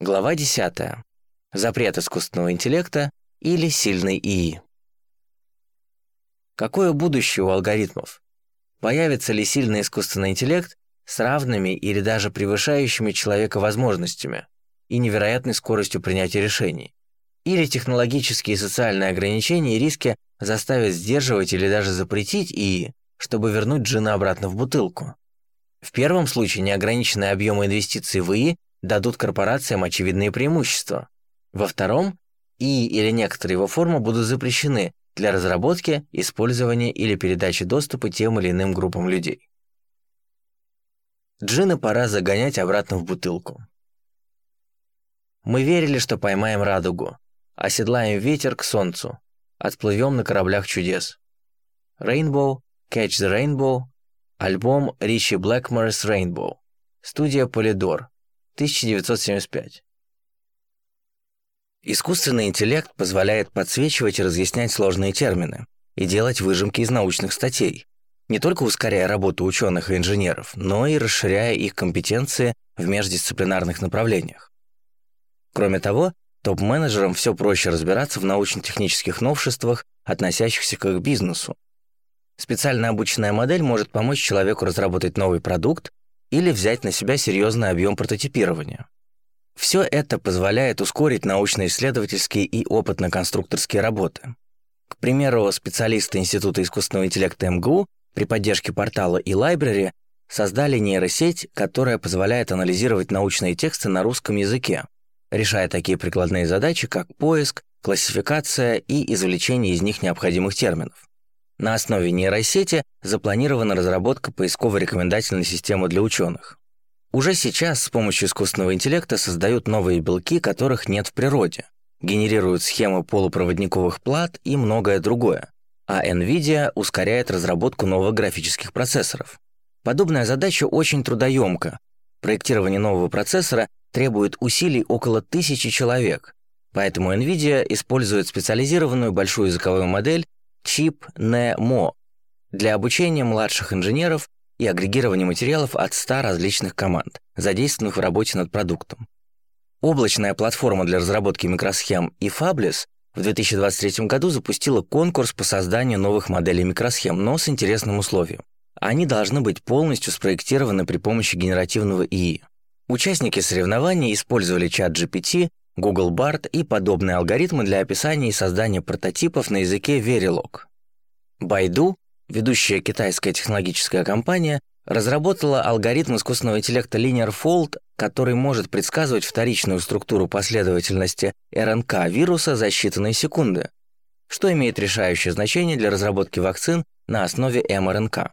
Глава 10. Запрет искусственного интеллекта или сильный ИИ. Какое будущее у алгоритмов? Появится ли сильный искусственный интеллект с равными или даже превышающими человека возможностями и невероятной скоростью принятия решений? Или технологические и социальные ограничения и риски заставят сдерживать или даже запретить ИИ, чтобы вернуть джина обратно в бутылку? В первом случае неограниченные объемы инвестиций в ИИ дадут корпорациям очевидные преимущества. Во втором, и или некоторые его формы будут запрещены для разработки, использования или передачи доступа тем или иным группам людей. Джина пора загонять обратно в бутылку. Мы верили, что поймаем радугу, оседлаем ветер к солнцу, отплывем на кораблях чудес. Rainbow, Catch the Rainbow, альбом Ричи Блэкморс Rainbow, студия Polydor, 1975. Искусственный интеллект позволяет подсвечивать и разъяснять сложные термины и делать выжимки из научных статей, не только ускоряя работу ученых и инженеров, но и расширяя их компетенции в междисциплинарных направлениях. Кроме того, топ-менеджерам все проще разбираться в научно-технических новшествах, относящихся к их бизнесу. Специально обученная модель может помочь человеку разработать новый продукт или взять на себя серьезный объем прототипирования. Все это позволяет ускорить научно-исследовательские и опытно-конструкторские работы. К примеру, специалисты Института искусственного интеллекта МГУ при поддержке портала eLibrary создали нейросеть, которая позволяет анализировать научные тексты на русском языке, решая такие прикладные задачи, как поиск, классификация и извлечение из них необходимых терминов. На основе нейросети запланирована разработка поисково-рекомендательной системы для ученых. Уже сейчас с помощью искусственного интеллекта создают новые белки, которых нет в природе, генерируют схемы полупроводниковых плат и многое другое. А NVIDIA ускоряет разработку новых графических процессоров. Подобная задача очень трудоемка. Проектирование нового процессора требует усилий около тысячи человек, поэтому NVIDIA использует специализированную большую языковую модель чип NEMO для обучения младших инженеров и агрегирования материалов от 100 различных команд, задействованных в работе над продуктом. Облачная платформа для разработки микросхем и Fabless в 2023 году запустила конкурс по созданию новых моделей микросхем, но с интересным условием. Они должны быть полностью спроектированы при помощи генеративного ИИ. Участники соревнований использовали чат GPT, Google Bard и подобные алгоритмы для описания и создания прототипов на языке Verilog. Baidu, ведущая китайская технологическая компания, разработала алгоритм искусственного интеллекта Linear Fold, который может предсказывать вторичную структуру последовательности РНК вируса за считанные секунды, что имеет решающее значение для разработки вакцин на основе мРНК.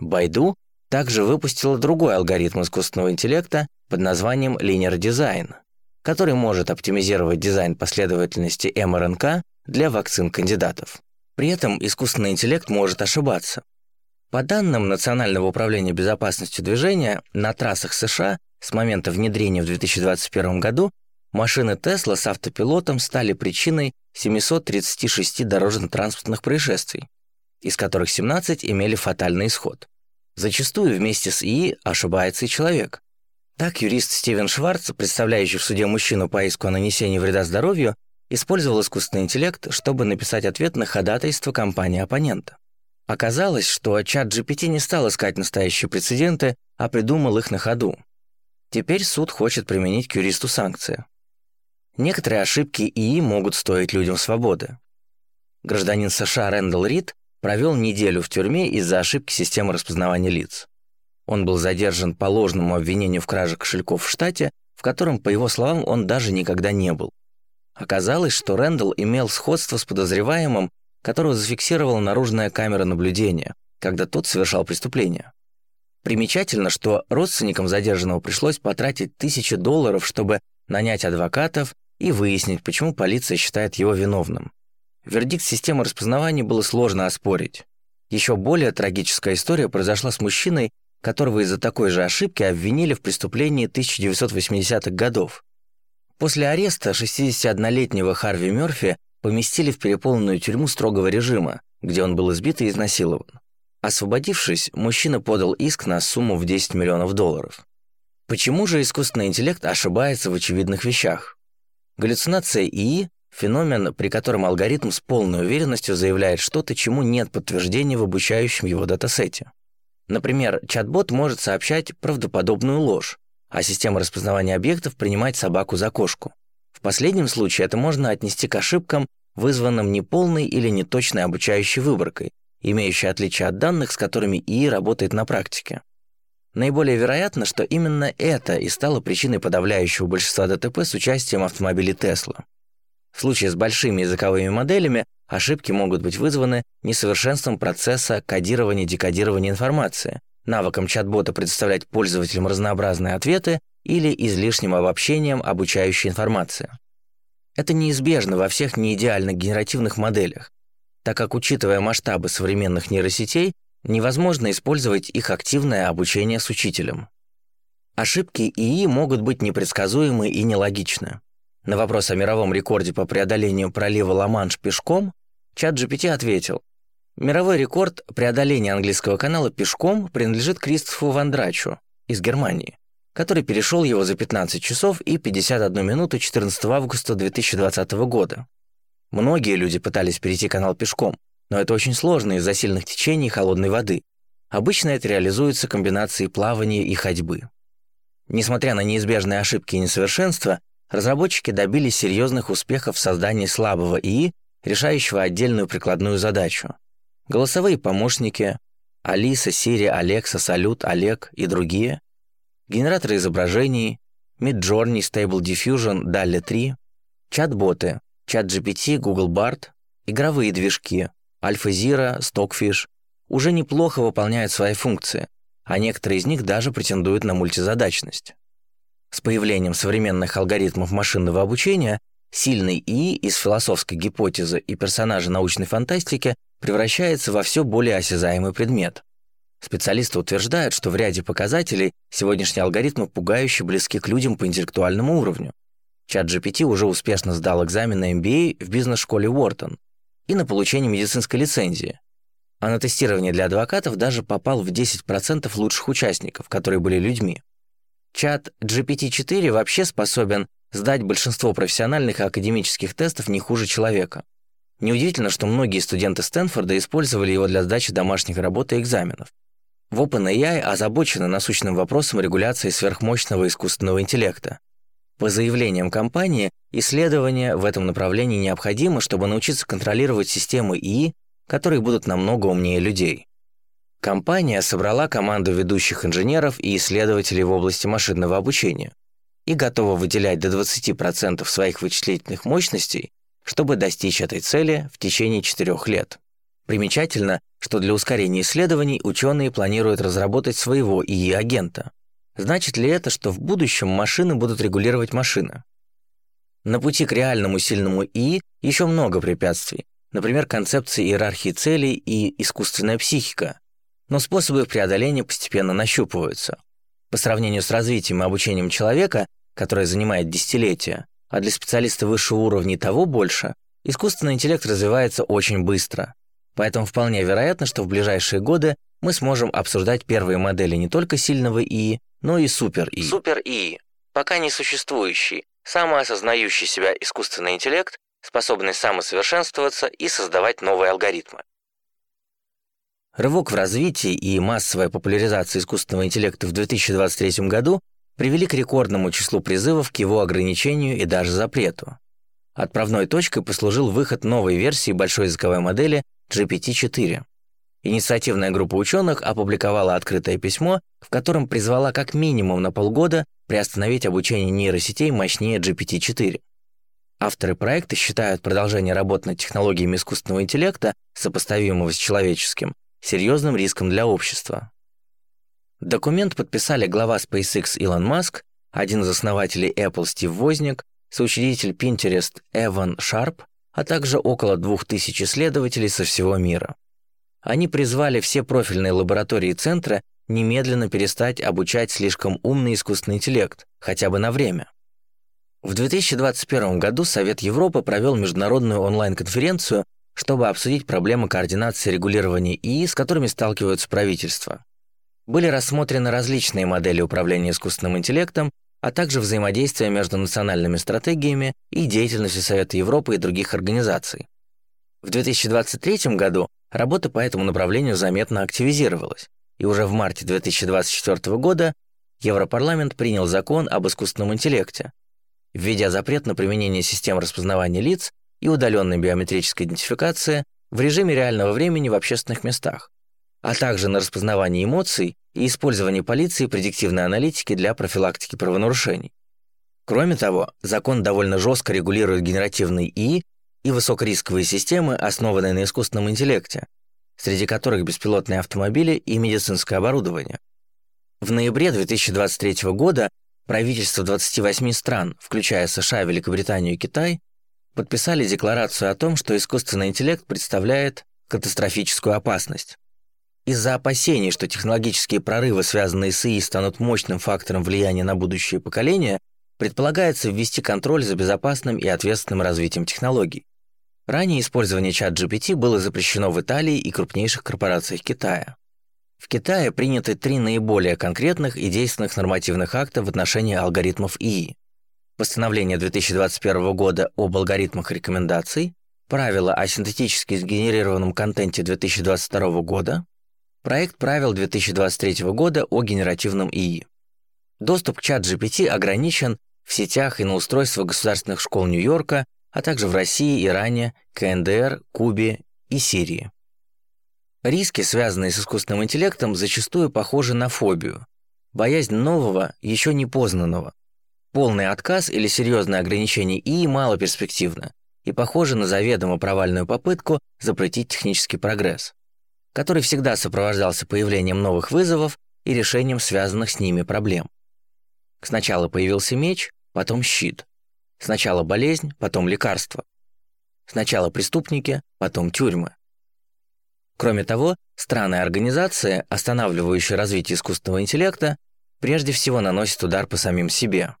Baidu также выпустила другой алгоритм искусственного интеллекта под названием Linear Design – который может оптимизировать дизайн последовательности мРНК для вакцин кандидатов. При этом искусственный интеллект может ошибаться. По данным Национального управления безопасностью движения, на трассах США с момента внедрения в 2021 году машины Tesla с автопилотом стали причиной 736 дорожно-транспортных происшествий, из которых 17 имели фатальный исход. Зачастую вместе с ИИ ошибается и человек. Так юрист Стивен Шварц, представляющий в суде мужчину по иску о нанесении вреда здоровью, использовал искусственный интеллект, чтобы написать ответ на ходатайство компании оппонента. Оказалось, что чат GPT не стал искать настоящие прецеденты, а придумал их на ходу. Теперь суд хочет применить к юристу санкции. Некоторые ошибки ИИ могут стоить людям свободы. Гражданин США Рэндалл Рид провел неделю в тюрьме из-за ошибки системы распознавания лиц. Он был задержан по ложному обвинению в краже кошельков в штате, в котором, по его словам, он даже никогда не был. Оказалось, что Рэндалл имел сходство с подозреваемым, которого зафиксировала наружная камера наблюдения, когда тот совершал преступление. Примечательно, что родственникам задержанного пришлось потратить тысячи долларов, чтобы нанять адвокатов и выяснить, почему полиция считает его виновным. Вердикт системы распознавания было сложно оспорить. Еще более трагическая история произошла с мужчиной, которого из-за такой же ошибки обвинили в преступлении 1980-х годов. После ареста 61-летнего Харви Мёрфи поместили в переполненную тюрьму строгого режима, где он был избит и изнасилован. Освободившись, мужчина подал иск на сумму в 10 миллионов долларов. Почему же искусственный интеллект ошибается в очевидных вещах? Галлюцинация ИИ – феномен, при котором алгоритм с полной уверенностью заявляет что-то, чему нет подтверждения в обучающем его датасете. Например, чат-бот может сообщать правдоподобную ложь, а система распознавания объектов принимать собаку за кошку. В последнем случае это можно отнести к ошибкам, вызванным неполной или неточной обучающей выборкой, имеющей отличие от данных, с которыми ИИ работает на практике. Наиболее вероятно, что именно это и стало причиной подавляющего большинства ДТП с участием автомобилей Tesla. В случае с большими языковыми моделями ошибки могут быть вызваны несовершенством процесса кодирования-декодирования информации, навыком чат-бота предоставлять пользователям разнообразные ответы или излишним обобщением обучающей информации. Это неизбежно во всех неидеальных генеративных моделях, так как, учитывая масштабы современных нейросетей, невозможно использовать их активное обучение с учителем. Ошибки ИИ могут быть непредсказуемы и нелогичны. На вопрос о мировом рекорде по преодолению пролива Ла-Манш пешком чат GPT ответил, Мировой рекорд преодоления английского канала пешком принадлежит Кристофу Вандрачу из Германии, который перешел его за 15 часов и 51 минуту 14 августа 2020 года. Многие люди пытались перейти канал пешком, но это очень сложно из-за сильных течений и холодной воды. Обычно это реализуется комбинацией плавания и ходьбы. Несмотря на неизбежные ошибки и несовершенства, разработчики добились серьезных успехов в создании слабого ИИ, решающего отдельную прикладную задачу. Голосовые помощники, Алиса, Сири, Алекса, Салют, Олег и другие, генераторы изображений, Midjourney, Stable Diffusion, DALL-E 3, чат-боты, ChatGPT, Google Bard, игровые движки, AlphaZero, Stockfish уже неплохо выполняют свои функции, а некоторые из них даже претендуют на мультизадачность. С появлением современных алгоритмов машинного обучения сильный ИИ из философской гипотезы и персонажа научной фантастики превращается во все более осязаемый предмет. Специалисты утверждают, что в ряде показателей сегодняшние алгоритмы пугающе близки к людям по интеллектуальному уровню. Чат GPT уже успешно сдал экзамен на MBA в бизнес-школе Уортон и на получение медицинской лицензии. А на тестирование для адвокатов даже попал в 10% лучших участников, которые были людьми. Чат GPT-4 вообще способен сдать большинство профессиональных и академических тестов не хуже человека. Неудивительно, что многие студенты Стэнфорда использовали его для сдачи домашних работ и экзаменов. В OpenAI озабочены насущным вопросом регуляции сверхмощного искусственного интеллекта. По заявлениям компании, исследования в этом направлении необходимы, чтобы научиться контролировать системы ИИ, которые будут намного умнее людей. Компания собрала команду ведущих инженеров и исследователей в области машинного обучения и готова выделять до 20% своих вычислительных мощностей чтобы достичь этой цели в течение четырех лет. Примечательно, что для ускорения исследований ученые планируют разработать своего ИИ-агента. Значит ли это, что в будущем машины будут регулировать машины? На пути к реальному сильному ИИ еще много препятствий, например, концепции иерархии целей и искусственная психика, но способы их преодоления постепенно нащупываются. По сравнению с развитием и обучением человека, которое занимает десятилетия, а для специалиста высшего уровня того больше, искусственный интеллект развивается очень быстро. Поэтому вполне вероятно, что в ближайшие годы мы сможем обсуждать первые модели не только сильного ИИ, но и супер-ИИ. Супер-ИИ – пока не существующий, самоосознающий себя искусственный интеллект, способный самосовершенствоваться и создавать новые алгоритмы. Рывок в развитии и массовая популяризация искусственного интеллекта в 2023 году привели к рекордному числу призывов к его ограничению и даже запрету. Отправной точкой послужил выход новой версии большой языковой модели GPT-4. Инициативная группа ученых опубликовала открытое письмо, в котором призвала как минимум на полгода приостановить обучение нейросетей мощнее GPT-4. Авторы проекта считают продолжение работы над технологиями искусственного интеллекта, сопоставимого с человеческим, серьезным риском для общества. Документ подписали глава SpaceX Илон Маск, один из основателей Apple Стив Возник, соучредитель Pinterest Эван Шарп, а также около 2000 исследователей со всего мира. Они призвали все профильные лаборатории центра немедленно перестать обучать слишком умный искусственный интеллект, хотя бы на время. В 2021 году Совет Европы провел международную онлайн-конференцию, чтобы обсудить проблемы координации регулирования ИИ, с которыми сталкиваются правительства. были рассмотрены различные модели управления искусственным интеллектом, а также взаимодействие между национальными стратегиями и деятельностью Совета Европы и других организаций. В 2023 году работа по этому направлению заметно активизировалась, и уже в марте 2024 года Европарламент принял закон об искусственном интеллекте, введя запрет на применение систем распознавания лиц и удаленной биометрической идентификации в режиме реального времени в общественных местах, а также на распознавание эмоций и использование полиции предиктивной аналитики для профилактики правонарушений. Кроме того, закон довольно жестко регулирует генеративный ИИ и высокорисковые системы, основанные на искусственном интеллекте, среди которых беспилотные автомобили и медицинское оборудование. В ноябре 2023 года правительства 28 стран, включая США, Великобританию и Китай, подписали декларацию о том, что искусственный интеллект представляет катастрофическую опасность. Из-за опасений, что технологические прорывы, связанные с ИИ, станут мощным фактором влияния на будущее поколения, предполагается ввести контроль за безопасным и ответственным развитием технологий. Ранее использование чат GPT было запрещено в Италии и крупнейших корпорациях Китая. В Китае приняты три наиболее конкретных и действенных нормативных акта в отношении алгоритмов ИИ. Постановление 2021 года об алгоритмах рекомендаций, правила о синтетически сгенерированном контенте 2022 года, проект правил 2023 года о генеративном ИИ. Доступ к чат GPT ограничен в сетях и на устройствах государственных школ Нью-Йорка, а также в России, Иране, КНДР, Кубе и Сирии. Риски, связанные с искусственным интеллектом, зачастую похожи на фобию, боязнь нового, еще не познанного. Полный отказ или серьезное ограничение ИИ мало перспективно и похоже на заведомо провальную попытку запретить технический прогресс, который всегда сопровождался появлением новых вызовов и решением связанных с ними проблем. Сначала появился меч, потом щит. Сначала болезнь, потом лекарство. Сначала преступники, потом тюрьмы. Кроме того, страны и организации, останавливающие развитие искусственного интеллекта, прежде всего наносят удар по самим себе.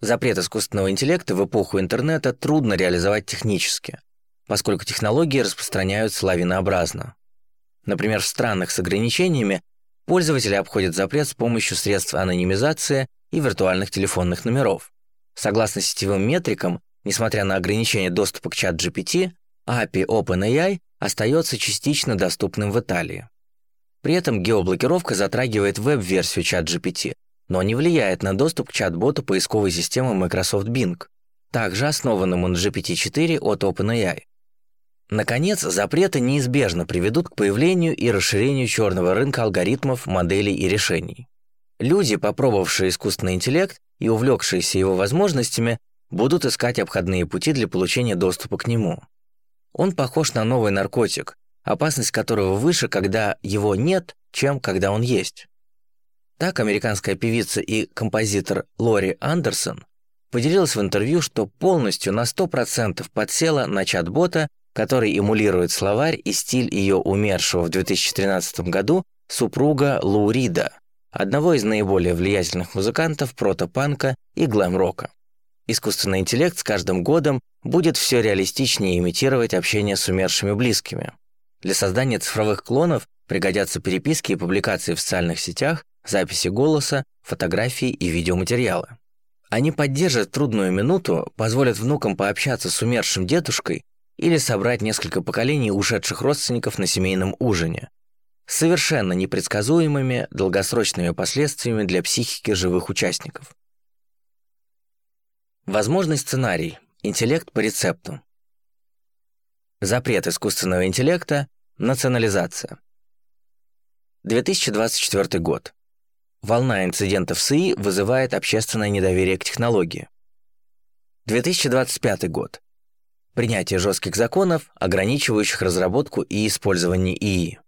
Запрет искусственного интеллекта в эпоху интернета трудно реализовать технически, поскольку технологии распространяются лавинообразно. Например, в странах с ограничениями пользователи обходят запрет с помощью средств анонимизации и виртуальных телефонных номеров. Согласно сетевым метрикам, несмотря на ограничение доступа к чат GPT, API OpenAI остается частично доступным в Италии. При этом геоблокировка затрагивает веб-версию чат GPT, но не влияет на доступ к чат-боту поисковой системы Microsoft Bing, также основанному на GPT-4 от OpenAI. Наконец, запреты неизбежно приведут к появлению и расширению черного рынка алгоритмов, моделей и решений. Люди, попробовавшие искусственный интеллект и увлекшиеся его возможностями, будут искать обходные пути для получения доступа к нему. Он похож на новый наркотик, опасность которого выше, когда его нет, чем когда он есть. Так американская певица и композитор Лори Андерсон поделилась в интервью, что полностью на 100% подсела на чат-бота, который эмулирует словарь и стиль ее умершего в 2013 году супруга Лу Рида, одного из наиболее влиятельных музыкантов протопанка и глэм-рока. Искусственный интеллект с каждым годом будет все реалистичнее имитировать общение с умершими близкими. Для создания цифровых клонов пригодятся переписки и публикации в социальных сетях, записи голоса, фотографии и видеоматериалы. Они поддержат трудную минуту, позволят внукам пообщаться с умершим дедушкой или собрать несколько поколений ушедших родственников на семейном ужине, совершенно непредсказуемыми долгосрочными последствиями для психики живых участников. Возможный сценарий. Интеллект по рецепту. Запрет искусственного интеллекта. Национализация. 2024 год. Волна инцидентов с ИИ вызывает общественное недоверие к технологии. 2025 год. Принятие жестких законов, ограничивающих разработку и использование ИИ.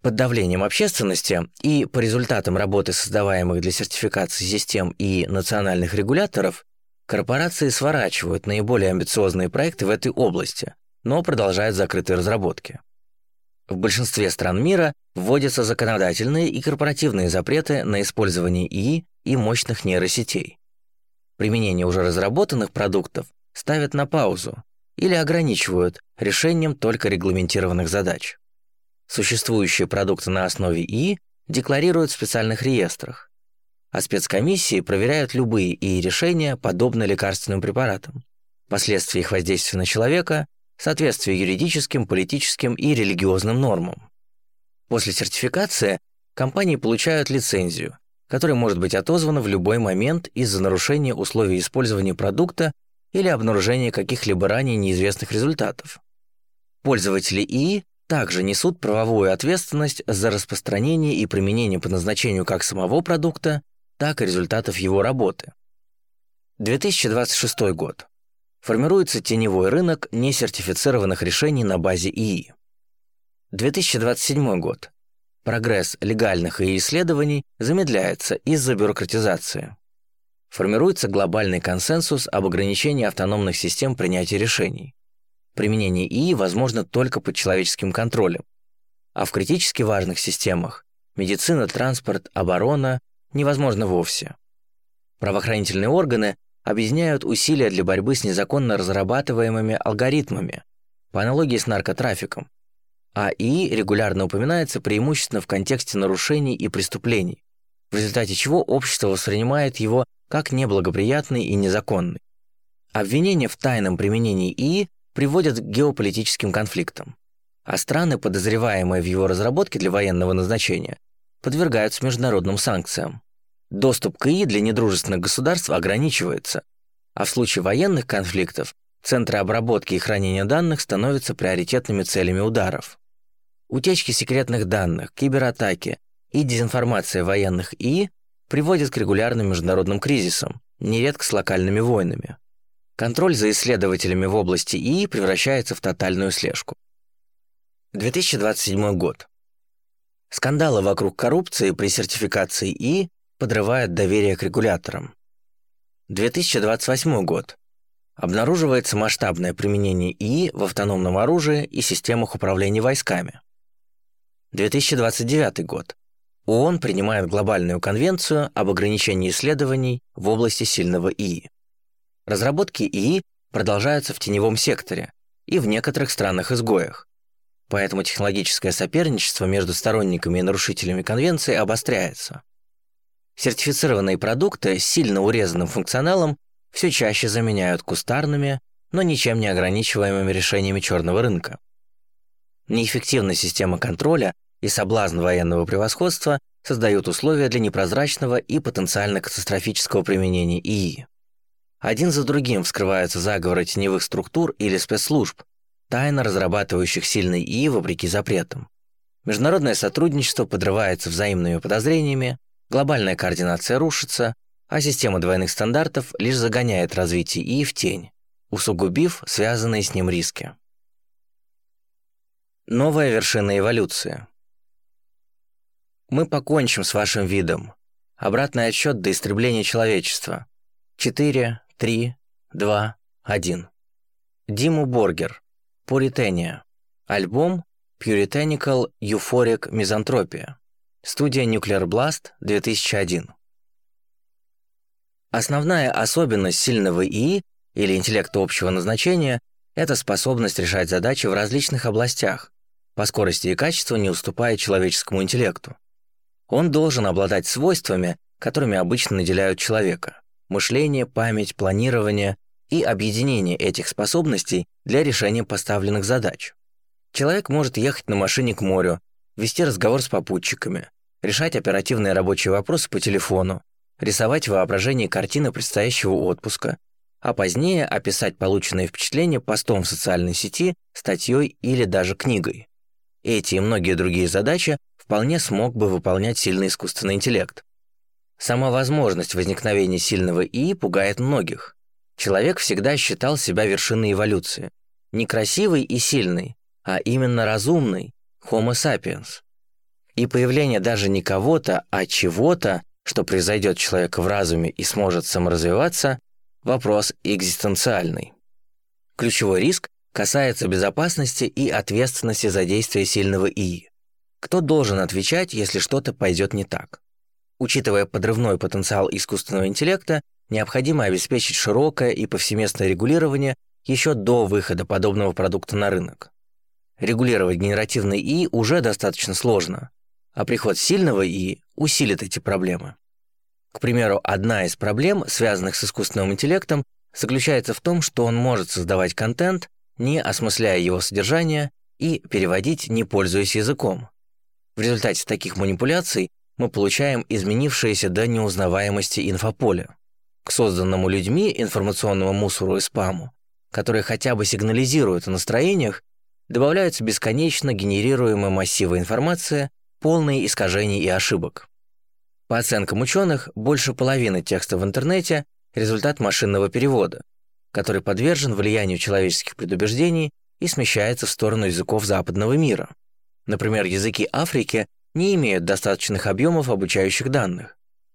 Под давлением общественности и по результатам работы создаваемых для сертификации систем и национальных регуляторов, корпорации сворачивают наиболее амбициозные проекты в этой области, но продолжают закрытые разработки. В большинстве стран мира вводятся законодательные и корпоративные запреты на использование ИИ и мощных нейросетей. Применение уже разработанных продуктов ставят на паузу или ограничивают решением только регламентированных задач. Существующие продукты на основе ИИ декларируют в специальных реестрах, а спецкомиссии проверяют любые ИИ решения, подобные лекарственным препаратам, последствия их воздействия на человека, соответствие юридическим, политическим и религиозным нормам. После сертификации компании получают лицензию, которая может быть отозвана в любой момент из-за нарушения условий использования продукта или обнаружения каких-либо ранее неизвестных результатов. Пользователи ИИ также несут правовую ответственность за распространение и применение по назначению как самого продукта, так и результатов его работы. 2026 год. Формируется теневой рынок несертифицированных решений на базе ИИ. 2027 год. Прогресс легальных и исследований замедляется из-за бюрократизации. Формируется глобальный консенсус об ограничении автономных систем принятия решений. Применение ИИ возможно только под человеческим контролем. А в критически важных системах – медицина, транспорт, оборона – невозможно вовсе. Правоохранительные органы объединяют усилия для борьбы с незаконно разрабатываемыми алгоритмами, по аналогии с наркотрафиком, а ИИ регулярно упоминается преимущественно в контексте нарушений и преступлений, в результате чего общество воспринимает его как неблагоприятный и незаконный. Обвинения в тайном применении ИИ приводят к геополитическим конфликтам, а страны, подозреваемые в его разработке для военного назначения, подвергаются международным санкциям. Доступ к ИИ для недружественных государств ограничивается, а в случае военных конфликтов центры обработки и хранения данных становятся приоритетными целями ударов. Утечки секретных данных, кибератаки и дезинформация военных ИИ приводят к регулярным международным кризисам, нередко с локальными войнами. Контроль за исследователями в области ИИ превращается в тотальную слежку. 2027 год. Скандалы вокруг коррупции при сертификации ИИ подрывают доверие к регуляторам. 2028 год. Обнаруживается масштабное применение ИИ в автономном оружии и системах управления войсками. 2029 год. ООН принимает глобальную конвенцию об ограничении исследований в области сильного ИИ. Разработки ИИ продолжаются в теневом секторе и в некоторых странах-изгоях. Поэтому технологическое соперничество между сторонниками и нарушителями конвенции обостряется. Сертифицированные продукты с сильно урезанным функционалом все чаще заменяют кустарными, но ничем не ограничиваемыми решениями черного рынка. Неэффективная система контроля и соблазн военного превосходства создают условия для непрозрачного и потенциально катастрофического применения ИИ. Один за другим вскрываются заговоры теневых структур или спецслужб, тайно разрабатывающих сильный ИИ вопреки запретам. Международное сотрудничество подрывается взаимными подозрениями, глобальная координация рушится, а система двойных стандартов лишь загоняет развитие ИИ в тень, усугубив связанные с ним риски. Новая вершина эволюции. Мы покончим с вашим видом. Обратный отсчет до истребления человечества. 4, 3, 2, 1. Диму Боргер. Пуритения. Альбом Puritanical Euphoric Misanthropia. Студия Nuclear Blast 2001. Основная особенность сильного ИИ или интеллекта общего назначения – это способность решать задачи в различных областях, по скорости и качеству не уступая человеческому интеллекту. Он должен обладать свойствами, которыми обычно наделяют человека – мышление, память, планирование и объединение этих способностей для решения поставленных задач. Человек может ехать на машине к морю, вести разговор с попутчиками, решать оперативные рабочие вопросы по телефону, рисовать в воображении картины предстоящего отпуска, а позднее описать полученные впечатления постом в социальной сети, статьей или даже книгой. Эти и многие другие задачи вполне смог бы выполнять сильный искусственный интеллект. Сама возможность возникновения сильного ИИ пугает многих. Человек всегда считал себя вершиной эволюции. Не красивый и сильный, а именно разумный, Homo sapiens. И появление даже не кого-то, а чего-то, что произойдет человек в разуме и сможет саморазвиваться, вопрос экзистенциальный. Ключевой риск касается безопасности и ответственности за действие сильного ИИ. Кто должен отвечать, если что-то пойдет не так? Учитывая подрывной потенциал искусственного интеллекта, необходимо обеспечить широкое и повсеместное регулирование еще до выхода подобного продукта на рынок. Регулировать генеративный ИИ уже достаточно сложно, а приход сильного ИИ усилит эти проблемы. К примеру, одна из проблем, связанных с искусственным интеллектом, заключается в том, что он может создавать контент, не осмысляя его содержание, и переводить, не пользуясь языком. В результате таких манипуляций мы получаем изменившееся до неузнаваемости инфополе. К созданному людьми информационному мусору и спаму, которые хотя бы сигнализируют о настроениях, добавляются бесконечно генерируемые массивы информации, полные искажений и ошибок. По оценкам ученых, больше половины текста в интернете – результат машинного перевода, который подвержен влиянию человеческих предубеждений и смещается в сторону языков западного мира. Например, языки Африки не имеют достаточных объемов обучающих данных,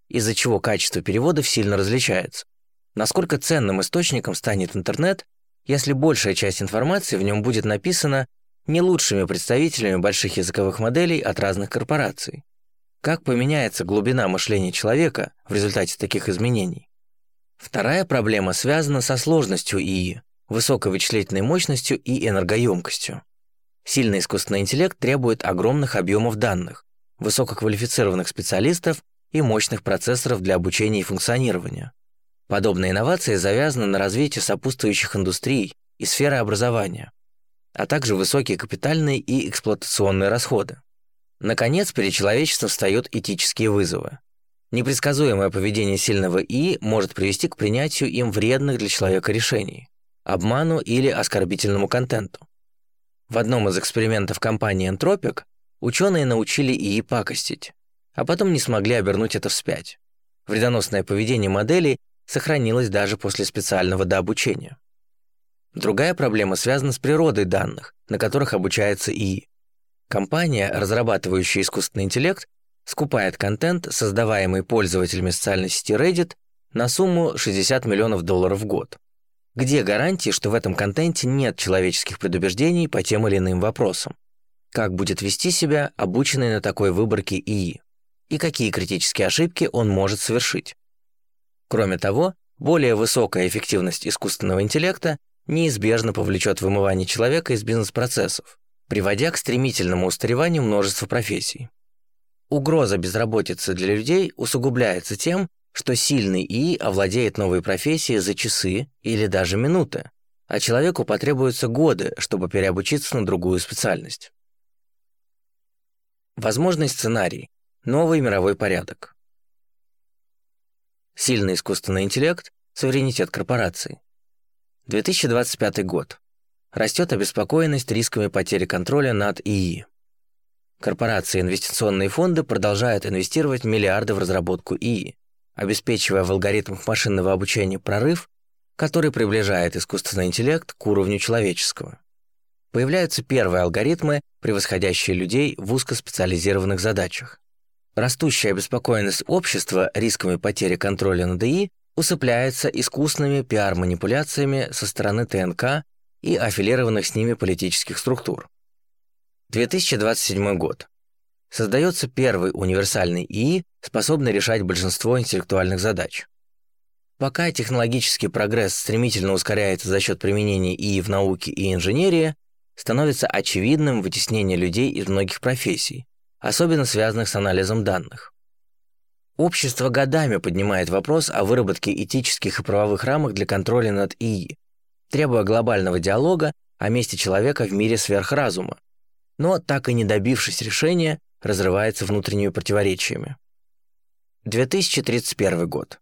из-за чего качество переводов сильно различается. Насколько ценным источником станет интернет, если большая часть информации в нем будет написана не лучшими представителями больших языковых моделей от разных корпораций? Как поменяется глубина мышления человека в результате таких изменений? Вторая проблема связана со сложностью ИИ, высокой вычислительной мощностью и энергоемкостью. Сильный искусственный интеллект требует огромных объемов данных, высококвалифицированных специалистов и мощных процессоров для обучения и функционирования. Подобные инновации завязаны на развитии сопутствующих индустрий и сферы образования, а также высокие капитальные и эксплуатационные расходы. Наконец, перед человечеством встают этические вызовы. Непредсказуемое поведение сильного ИИ может привести к принятию им вредных для человека решений, обману или оскорбительному контенту. В одном из экспериментов компании Entropic ученые научили ИИ пакостить, а потом не смогли обернуть это вспять. Вредоносное поведение моделей сохранилось даже после специального дообучения. Другая проблема связана с природой данных, на которых обучается ИИ. Компания, разрабатывающая искусственный интеллект, скупает контент, создаваемый пользователями социальной сети Reddit, на сумму 60 миллионов долларов в год. Где гарантии, что в этом контенте нет человеческих предубеждений по тем или иным вопросам? Как будет вести себя обученный на такой выборке ИИ? И какие критические ошибки он может совершить? Кроме того, более высокая эффективность искусственного интеллекта неизбежно повлечет вымывание человека из бизнес-процессов, приводя к стремительному устареванию множества профессий. Угроза безработицы для людей усугубляется тем, что сильный ИИ овладеет новой профессией за часы или даже минуты, а человеку потребуются годы, чтобы переобучиться на другую специальность. Возможный сценарий – новый мировой порядок. Сильный искусственный интеллект – суверенитет корпораций. 2025 год. Растет обеспокоенность рисками потери контроля над ИИ. Корпорации и инвестиционные фонды продолжают инвестировать миллиарды в разработку ИИ, обеспечивая в алгоритмах машинного обучения прорыв, который приближает искусственный интеллект к уровню человеческого. Появляются первые алгоритмы, превосходящие людей в узкоспециализированных задачах. Растущая обеспокоенность общества рисками потери контроля над ИИ усыпляется искусными пиар-манипуляциями со стороны ТНК и аффилированных с ними политических структур. 2027 год. Создается первый универсальный ИИ, способный решать большинство интеллектуальных задач. Пока технологический прогресс стремительно ускоряется за счет применения ИИ в науке и инженерии, становится очевидным вытеснение людей из многих профессий, особенно связанных с анализом данных. Общество годами поднимает вопрос о выработке этических и правовых рамок для контроля над ИИ, требуя глобального диалога о месте человека в мире сверхразума, но так и не добившись решения, разрывается внутренними противоречиями. 2031 год.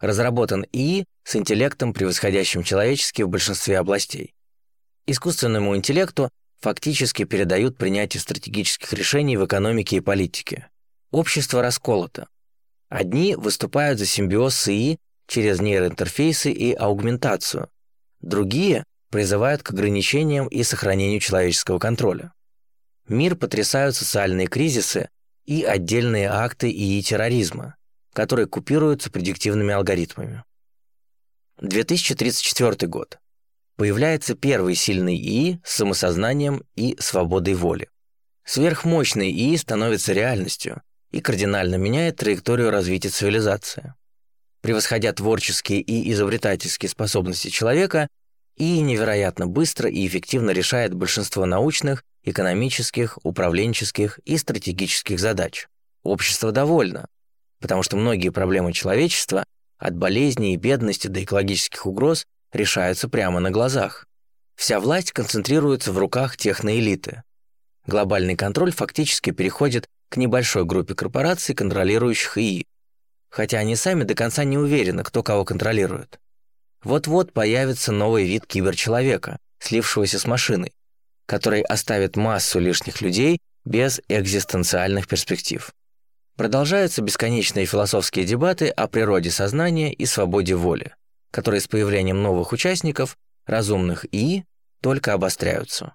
Разработан ИИ с интеллектом, превосходящим человеческий в большинстве областей. Искусственному интеллекту фактически передают принятие стратегических решений в экономике и политике. Общество расколото. Одни выступают за симбиоз ИИ через нейроинтерфейсы и аугментацию, Другие призывают к ограничениям и сохранению человеческого контроля. Мир потрясают социальные кризисы и отдельные акты ИИ терроризма, которые купируются предиктивными алгоритмами. 2034 год. Появляется первый сильный ИИ с самосознанием и свободой воли. Сверхмощный ИИ становится реальностью и кардинально меняет траекторию развития цивилизации превосходя творческие и изобретательские способности человека и невероятно быстро и эффективно решает большинство научных экономических, управленческих и стратегических задач. Общество довольно, потому что многие проблемы человечества, от болезней и бедности до экологических угроз, решаются прямо на глазах. Вся власть концентрируется в руках техноэлиты. Глобальный контроль фактически переходит к небольшой группе корпораций, контролирующих ИИ, хотя они сами до конца не уверены, кто кого контролирует. Вот-вот появится новый вид киберчеловека, слившегося с машиной, который оставит массу лишних людей без экзистенциальных перспектив. Продолжаются бесконечные философские дебаты о природе сознания и свободе воли, которые с появлением новых участников, разумных ИИ, только обостряются.